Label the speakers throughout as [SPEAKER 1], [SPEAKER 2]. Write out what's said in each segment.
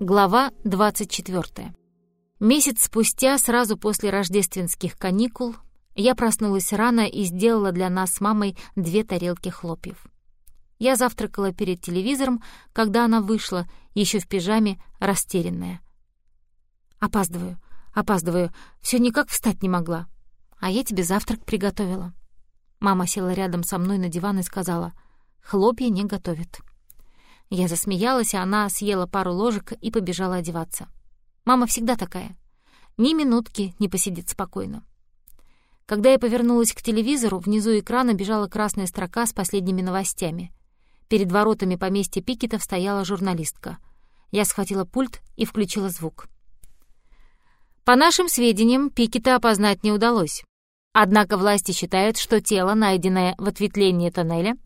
[SPEAKER 1] Глава 24. Месяц спустя, сразу после рождественских каникул, я проснулась рано и сделала для нас с мамой две тарелки хлопьев. Я завтракала перед телевизором, когда она вышла, еще в пижаме, растерянная. «Опаздываю, опаздываю, все никак встать не могла. А я тебе завтрак приготовила». Мама села рядом со мной на диван и сказала, «Хлопья не готовят». Я засмеялась, а она съела пару ложек и побежала одеваться. Мама всегда такая. Ни минутки не посидит спокойно. Когда я повернулась к телевизору, внизу экрана бежала красная строка с последними новостями. Перед воротами поместья Пикетов стояла журналистка. Я схватила пульт и включила звук. По нашим сведениям, Пикета опознать не удалось. Однако власти считают, что тело, найденное в ответвлении тоннеля,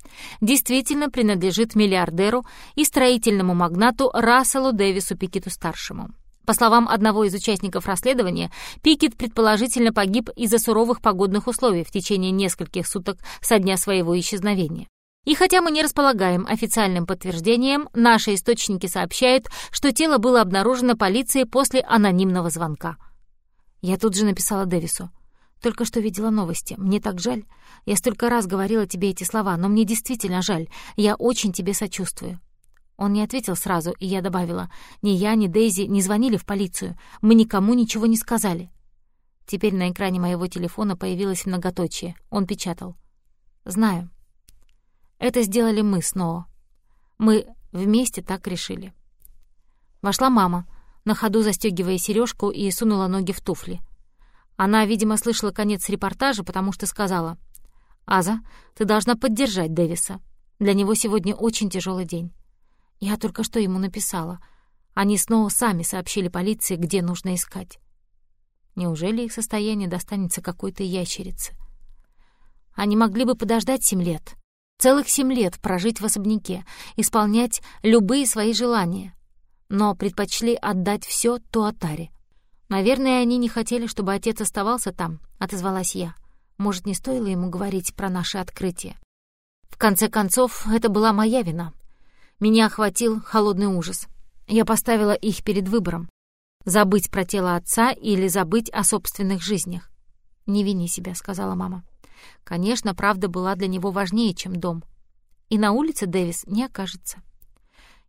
[SPEAKER 1] действительно принадлежит миллиардеру и строительному магнату Расселу Дэвису Пикету-старшему. По словам одного из участников расследования, Пикет предположительно погиб из-за суровых погодных условий в течение нескольких суток со дня своего исчезновения. И хотя мы не располагаем официальным подтверждением, наши источники сообщают, что тело было обнаружено полицией после анонимного звонка. Я тут же написала Дэвису. Только что видела новости. Мне так жаль. Я столько раз говорила тебе эти слова, но мне действительно жаль. Я очень тебе сочувствую». Он не ответил сразу, и я добавила. «Ни я, ни Дейзи не звонили в полицию. Мы никому ничего не сказали». Теперь на экране моего телефона появилось многоточие. Он печатал. «Знаю. Это сделали мы снова. Мы вместе так решили». Вошла мама, на ходу застегивая сережку и сунула ноги в туфли. Она, видимо, слышала конец репортажа, потому что сказала, «Аза, ты должна поддержать Дэвиса. Для него сегодня очень тяжелый день». Я только что ему написала. Они снова сами сообщили полиции, где нужно искать. Неужели их состояние достанется какой-то ящерице? Они могли бы подождать семь лет. Целых семь лет прожить в особняке, исполнять любые свои желания. Но предпочли отдать все Туатаре. «Наверное, они не хотели, чтобы отец оставался там», — отозвалась я. «Может, не стоило ему говорить про наше открытие?» В конце концов, это была моя вина. Меня охватил холодный ужас. Я поставила их перед выбором. Забыть про тело отца или забыть о собственных жизнях. «Не вини себя», — сказала мама. Конечно, правда была для него важнее, чем дом. И на улице Дэвис не окажется.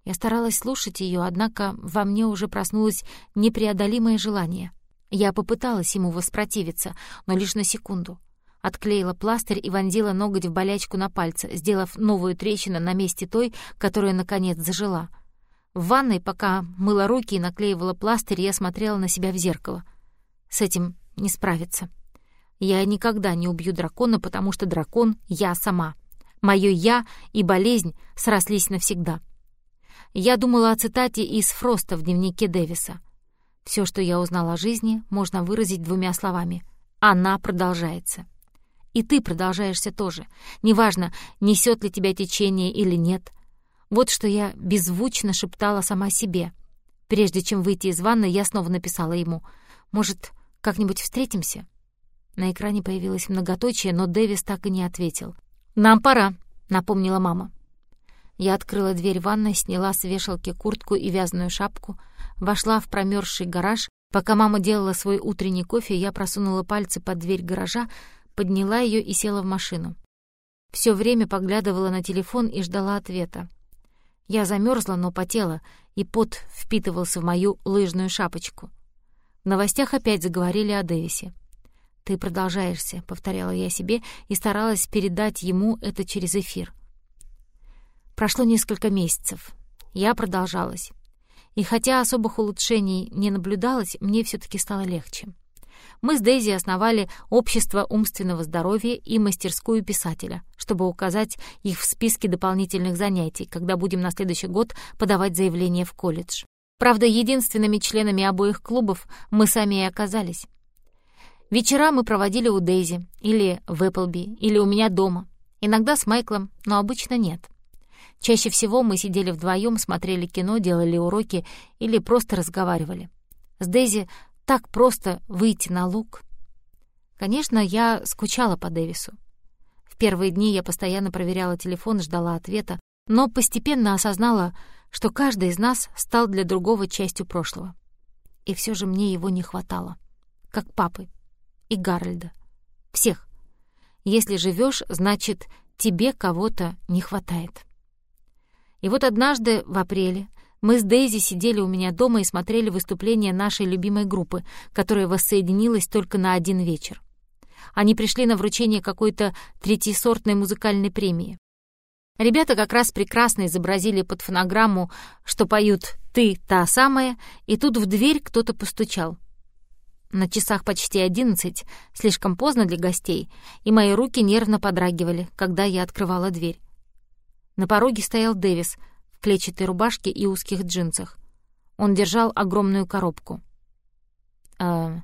[SPEAKER 1] Я старалась слушать ее, однако во мне уже проснулось непреодолимое желание. Я попыталась ему воспротивиться, но лишь на секунду. Отклеила пластырь и вонзила ноготь в болячку на пальце, сделав новую трещину на месте той, которая, наконец, зажила. В ванной, пока мыла руки и наклеивала пластырь, я смотрела на себя в зеркало. С этим не справиться. Я никогда не убью дракона, потому что дракон — я сама. Моё «я» и болезнь срослись навсегда. Я думала о цитате из Фроста в дневнике Дэвиса. Все, что я узнала о жизни, можно выразить двумя словами. Она продолжается. И ты продолжаешься тоже. Неважно, несет ли тебя течение или нет. Вот что я беззвучно шептала сама себе. Прежде чем выйти из ванны, я снова написала ему. «Может, как-нибудь встретимся?» На экране появилось многоточие, но Дэвис так и не ответил. «Нам пора», — напомнила мама. Я открыла дверь ванной, сняла с вешалки куртку и вязаную шапку, вошла в промерзший гараж. Пока мама делала свой утренний кофе, я просунула пальцы под дверь гаража, подняла ее и села в машину. Все время поглядывала на телефон и ждала ответа. Я замерзла, но потела, и пот впитывался в мою лыжную шапочку. В новостях опять заговорили о Дэвисе. «Ты продолжаешься», — повторяла я себе и старалась передать ему это через эфир. Прошло несколько месяцев. Я продолжалась. И хотя особых улучшений не наблюдалось, мне все таки стало легче. Мы с Дейзи основали Общество умственного здоровья и мастерскую писателя, чтобы указать их в списке дополнительных занятий, когда будем на следующий год подавать заявление в колледж. Правда, единственными членами обоих клубов мы сами и оказались. Вечера мы проводили у Дейзи, или в Эпплби, или у меня дома. Иногда с Майклом, но обычно нет. Чаще всего мы сидели вдвоем, смотрели кино, делали уроки или просто разговаривали. С Дейзи так просто выйти на луг. Конечно, я скучала по Дэвису. В первые дни я постоянно проверяла телефон ждала ответа, но постепенно осознала, что каждый из нас стал для другого частью прошлого. И все же мне его не хватало. Как папы и Гарольда. Всех. Если живешь, значит, тебе кого-то не хватает. И вот однажды в апреле мы с Дейзи сидели у меня дома и смотрели выступление нашей любимой группы, которая воссоединилась только на один вечер. Они пришли на вручение какой-то третьесортной музыкальной премии. Ребята как раз прекрасно изобразили под фонограмму, что поют «Ты та самая», и тут в дверь кто-то постучал. На часах почти одиннадцать, слишком поздно для гостей, и мои руки нервно подрагивали, когда я открывала дверь. На пороге стоял Дэвис в клетчатой рубашке и узких джинсах. Он держал огромную коробку. «Э,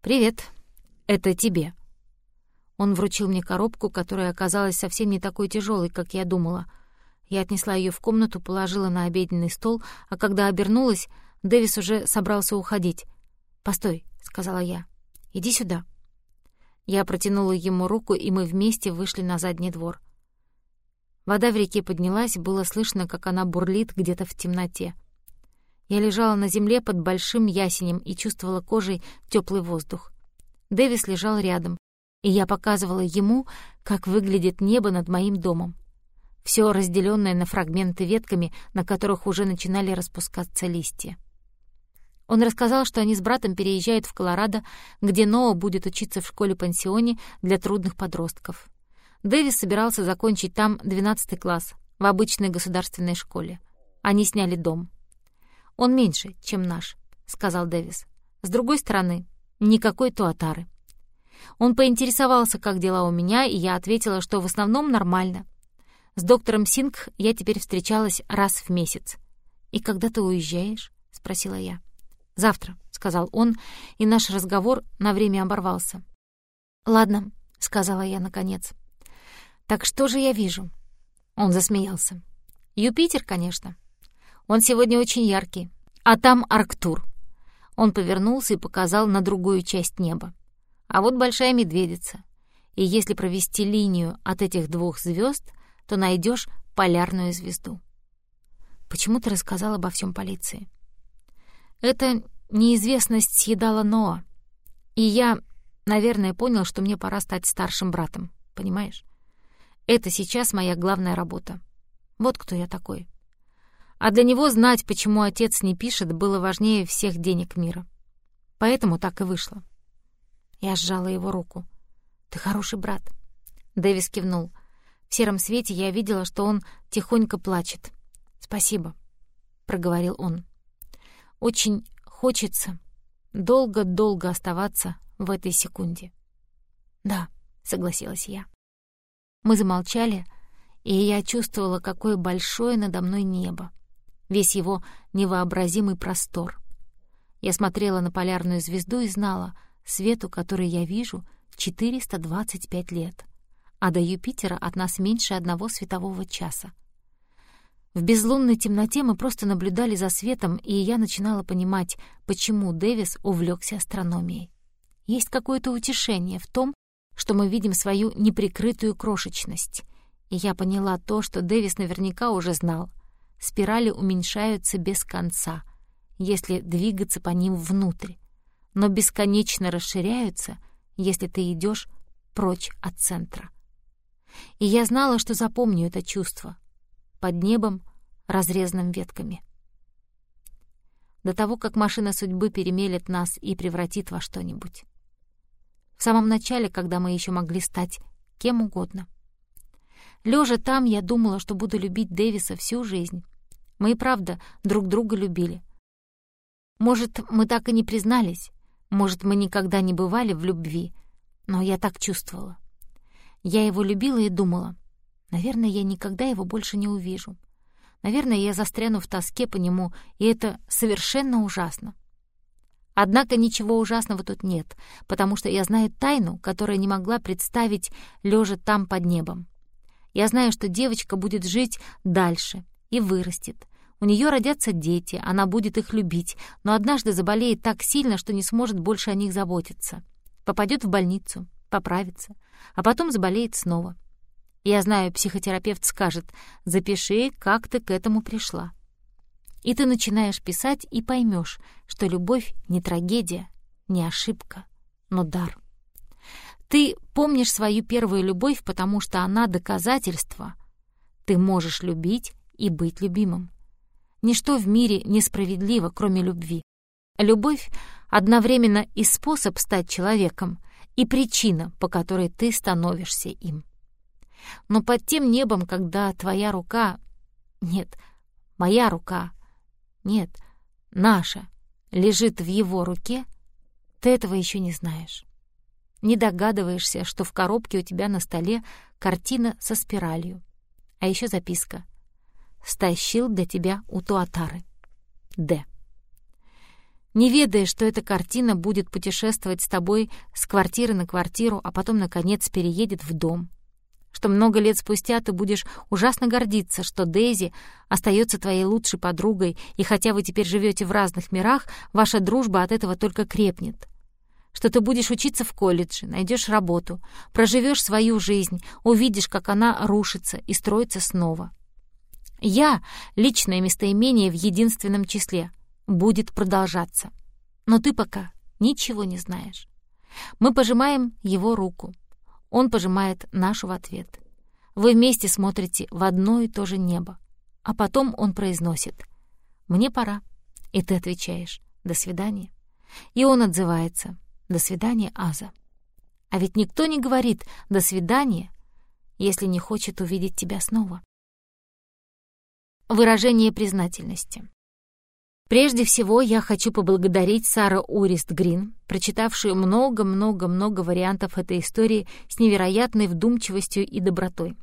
[SPEAKER 1] «Привет, это тебе», он вручил мне коробку, которая оказалась совсем не такой тяжелой, как я думала. Я отнесла ее в комнату, положила на обеденный стол, а когда обернулась, Дэвис уже собрался уходить. «Постой», — сказала я. «Иди сюда». Я протянула ему руку, и мы вместе вышли на задний двор. Вода в реке поднялась, было слышно, как она бурлит где-то в темноте. Я лежала на земле под большим ясенем и чувствовала кожей теплый воздух. Дэвис лежал рядом, и я показывала ему, как выглядит небо над моим домом. Все разделенное на фрагменты ветками, на которых уже начинали распускаться листья. Он рассказал, что они с братом переезжают в Колорадо, где Ноа будет учиться в школе-пансионе для трудных подростков. Дэвис собирался закончить там 12 класс, в обычной государственной школе. Они сняли дом. «Он меньше, чем наш», — сказал Дэвис. «С другой стороны, никакой туатары». Он поинтересовался, как дела у меня, и я ответила, что в основном нормально. С доктором Синг я теперь встречалась раз в месяц. «И когда ты уезжаешь?» — спросила я. «Завтра», — сказал он, и наш разговор на время оборвался. «Ладно», — сказала я наконец. «Так что же я вижу?» Он засмеялся. «Юпитер, конечно. Он сегодня очень яркий. А там Арктур». Он повернулся и показал на другую часть неба. А вот большая медведица. И если провести линию от этих двух звезд, то найдешь полярную звезду. Почему ты рассказал обо всем полиции? Это неизвестность съедала Ноа. И я, наверное, понял, что мне пора стать старшим братом, понимаешь? Это сейчас моя главная работа. Вот кто я такой. А для него знать, почему отец не пишет, было важнее всех денег мира. Поэтому так и вышло. Я сжала его руку. «Ты хороший брат». Дэвис кивнул. В сером свете я видела, что он тихонько плачет. «Спасибо», — проговорил он. «Очень хочется долго-долго оставаться в этой секунде». «Да», — согласилась я. Мы замолчали, и я чувствовала, какое большое надо мной небо, весь его невообразимый простор. Я смотрела на полярную звезду и знала — Свету, который я вижу, 425 лет, а до Юпитера от нас меньше одного светового часа. В безлунной темноте мы просто наблюдали за светом, и я начинала понимать, почему Дэвис увлекся астрономией. Есть какое-то утешение в том, что мы видим свою неприкрытую крошечность. И я поняла то, что Дэвис наверняка уже знал. Спирали уменьшаются без конца, если двигаться по ним внутрь но бесконечно расширяются, если ты идешь прочь от центра. И я знала, что запомню это чувство под небом, разрезанным ветками. До того, как машина судьбы перемелет нас и превратит во что-нибудь. В самом начале, когда мы еще могли стать кем угодно. Лежа там, я думала, что буду любить Дэвиса всю жизнь. Мы и правда друг друга любили. Может, мы так и не признались, может, мы никогда не бывали в любви, но я так чувствовала. Я его любила и думала, наверное, я никогда его больше не увижу. Наверное, я застряну в тоске по нему, и это совершенно ужасно. Однако ничего ужасного тут нет, потому что я знаю тайну, которая не могла представить, лежа там под небом. Я знаю, что девочка будет жить дальше и вырастет, у нее родятся дети, она будет их любить, но однажды заболеет так сильно, что не сможет больше о них заботиться. Попадет в больницу, поправится, а потом заболеет снова. Я знаю, психотерапевт скажет, запиши, как ты к этому пришла. И ты начинаешь писать и поймешь, что любовь не трагедия, не ошибка, но дар. Ты помнишь свою первую любовь, потому что она доказательство. Ты можешь любить и быть любимым. Ничто в мире несправедливо, кроме любви. Любовь одновременно и способ стать человеком, и причина, по которой ты становишься им. Но под тем небом, когда твоя рука... Нет, моя рука... Нет, наша лежит в его руке, ты этого еще не знаешь. Не догадываешься, что в коробке у тебя на столе картина со спиралью. А еще записка. «Стащил для тебя у Туатары. Д» не ведая, что эта картина будет путешествовать с тобой с квартиры на квартиру, а потом, наконец, переедет в дом. Что много лет спустя ты будешь ужасно гордиться, что Дейзи остается твоей лучшей подругой, и хотя вы теперь живете в разных мирах, ваша дружба от этого только крепнет. Что ты будешь учиться в колледже, найдешь работу, проживешь свою жизнь, увидишь, как она рушится и строится снова. Я — личное местоимение в единственном числе — будет продолжаться. Но ты пока ничего не знаешь. Мы пожимаем его руку. Он пожимает нашу в ответ. Вы вместе смотрите в одно и то же небо. А потом он произносит «Мне пора». И ты отвечаешь «До свидания». И он отзывается «До свидания, Аза». А ведь никто не говорит «до свидания», если не хочет увидеть тебя снова. Выражение признательности. Прежде всего, я хочу поблагодарить Сару Урист Грин, прочитавшую много-много-много вариантов этой истории с невероятной вдумчивостью и добротой.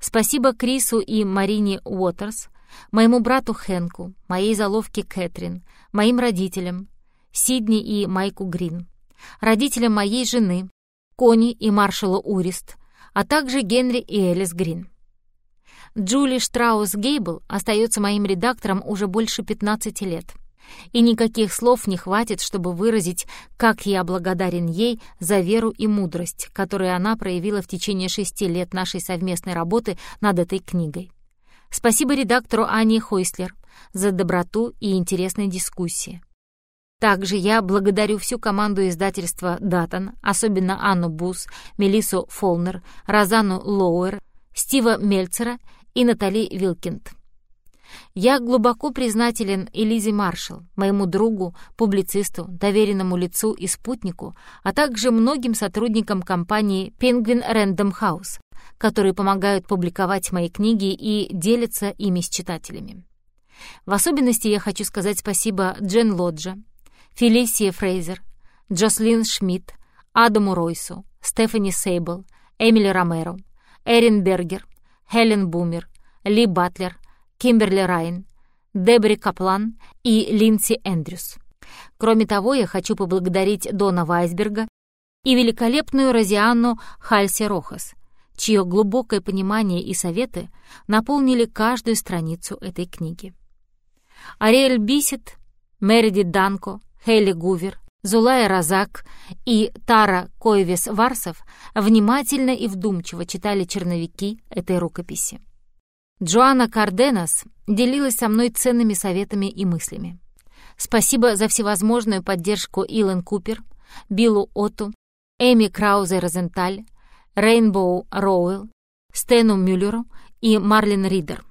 [SPEAKER 1] Спасибо Крису и Марине Уотерс, моему брату Хэнку, моей заловке Кэтрин, моим родителям, Сидни и Майку Грин, родителям моей жены, Кони и маршалу Урист, а также Генри и Элис Грин. Джули Штраус Гейбл остается моим редактором уже больше 15 лет. И никаких слов не хватит, чтобы выразить, как я благодарен ей за веру и мудрость, которые она проявила в течение шести лет нашей совместной работы над этой книгой. Спасибо редактору Ане Хойслер за доброту и интересные дискуссии. Также я благодарю всю команду издательства «Датон», особенно Анну Бус, Мелису Фолнер, Розану Лоуэр, Стива Мельцера и Натали Вилкинд. Я глубоко признателен Элизе Маршалл, моему другу, публицисту, доверенному лицу и спутнику, а также многим сотрудникам компании Penguin Random House, которые помогают публиковать мои книги и делятся ими с читателями. В особенности я хочу сказать спасибо Джен Лоджа, Фелисии Фрейзер, Джослин Шмидт, Адаму Ройсу, Стефани Сейбл, Эмили Ромеро, Эрин Бергер, Хелен Бумер, Ли Батлер, Кимберли Райн, Дебри Каплан и Линдси Эндрюс. Кроме того, я хочу поблагодарить Дона Вайсберга и великолепную Розианну Хальси Рохас, чье глубокое понимание и советы наполнили каждую страницу этой книги. Ариэль Бисет, Мередит Данко, Хейли Гувер, Зулая Розак и Тара Койвес Варсов внимательно и вдумчиво читали черновики этой рукописи. Джоанна Карденас делилась со мной ценными советами и мыслями. Спасибо за всевозможную поддержку Илэн Купер, Биллу Оту, Эми Краузе Розенталь, Рейнбоу Роуэлл, Стэну Мюллеру и Марлин Ридер.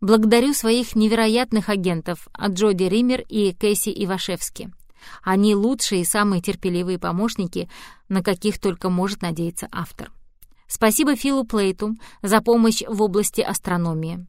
[SPEAKER 1] Благодарю своих невероятных агентов Джоди Ример и Кэсси Ивашевски. Они лучшие и самые терпеливые помощники, на каких только может надеяться автор. Спасибо Филу Плейту за помощь в области астрономии.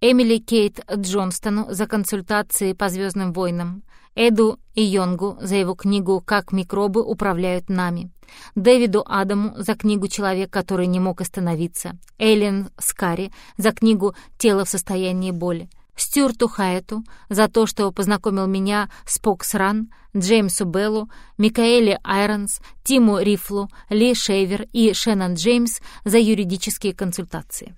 [SPEAKER 1] Эмили Кейт Джонстону за консультации по «Звездным войнам», Эду и Йонгу за его книгу «Как микробы управляют нами», Дэвиду Адаму за книгу «Человек, который не мог остановиться», Эллен Скари за книгу «Тело в состоянии боли», Стюарту Хайету за то, что познакомил меня с Покс Ран, Джеймсу Беллу, Микаэле Айронс, Тиму Рифлу, Ли Шейвер и Шеннон Джеймс за юридические консультации.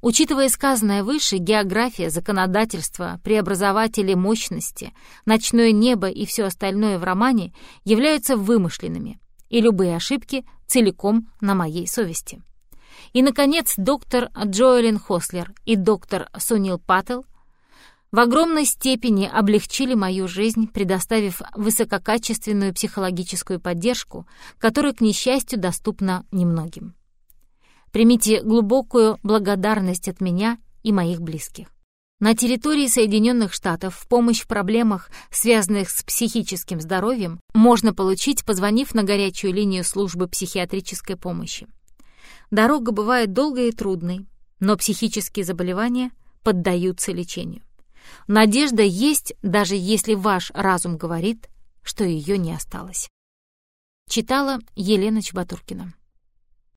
[SPEAKER 1] Учитывая сказанное выше, география, законодательство, преобразователи мощности, ночное небо и все остальное в романе являются вымышленными, и любые ошибки целиком на моей совести. И, наконец, доктор Джоэлин Хослер и доктор Сунил Паттел в огромной степени облегчили мою жизнь, предоставив высококачественную психологическую поддержку, которая, к несчастью, доступна немногим. Примите глубокую благодарность от меня и моих близких. На территории Соединенных Штатов помощь в проблемах, связанных с психическим здоровьем, можно получить, позвонив на горячую линию службы психиатрической помощи. Дорога бывает долгой и трудной, но психические заболевания поддаются лечению. Надежда есть, даже если ваш разум говорит, что ее не осталось. Читала Елена Чебатуркина.